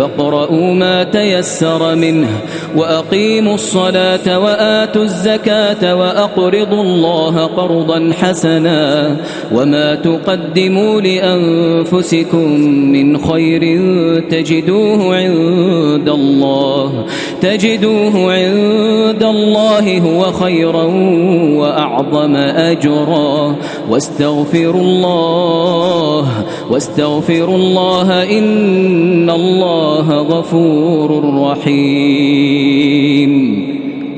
فاقرؤوا ما تيسر منه وأقيموا الصلاة وآتوا الزكاة وأقرضوا الله قرضا حسنا وما تقدموا لأنفسكم من خير تجدوه عند الله تجدوه عند الله هو خيرا وأعظم أجرا واستغفروا الله واستغفروا الله إن الله غفور رحيم.